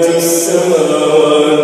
السماوات